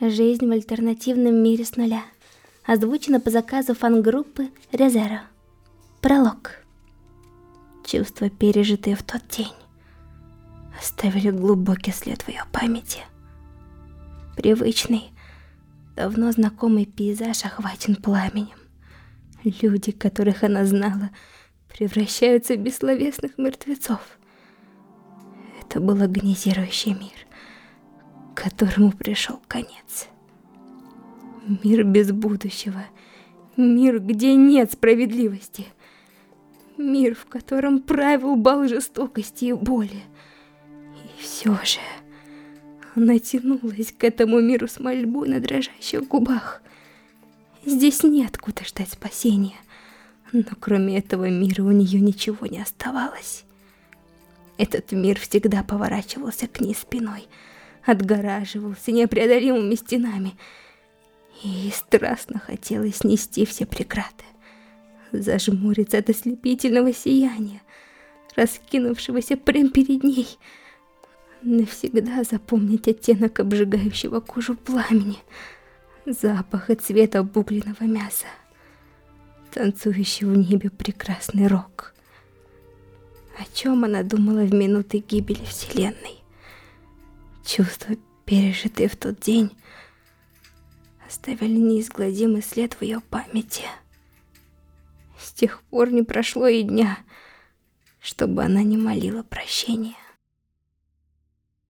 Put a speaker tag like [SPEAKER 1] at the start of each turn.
[SPEAKER 1] Жизнь в альтернативном мире с нуля. Озвучено по заказу фан-группы Резеро. Пролог. Чувства, пережитые в тот день, оставили глубокий след в ее памяти. Привычный, давно знакомый пейзаж охвачен пламенем. Люди, которых она знала, превращаются в бессловесных мертвецов. Это был агонизирующий мир, которому пришел конец. Мир без будущего. Мир, где нет справедливости. Мир, в котором правил бал жестокости и боли. И все же... Она тянулась к этому миру с мольбой на дрожащих губах. Здесь неоткуда ждать спасения. Но кроме этого мира у нее ничего не оставалось. Этот мир всегда поворачивался к ней спиной, отгораживался непреодолимыми стенами. И страстно хотелось снести все преграды, зажмуриться от ослепительного сияния, раскинувшегося прямо перед ней — навсегда запомнить оттенок обжигающего кожу пламени, запах и цвет обугленного мяса, танцующий в небе прекрасный рок. О чем она думала в минуты гибели Вселенной? Чувства, пережитые в тот день, оставили неизгладимый след в ее памяти. С тех пор не прошло и дня, чтобы она не молила прощения.